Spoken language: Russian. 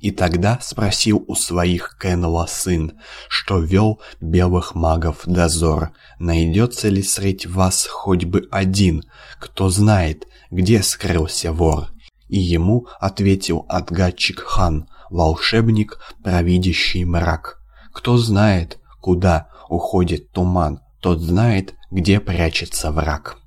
И тогда спросил у своих Кенла сын, что вел белых магов дозор, найдется ли средь вас хоть бы один, кто знает, где скрылся вор. И ему ответил отгадчик хан, волшебник, провидящий мрак. Кто знает, куда уходит туман, тот знает, где прячется враг.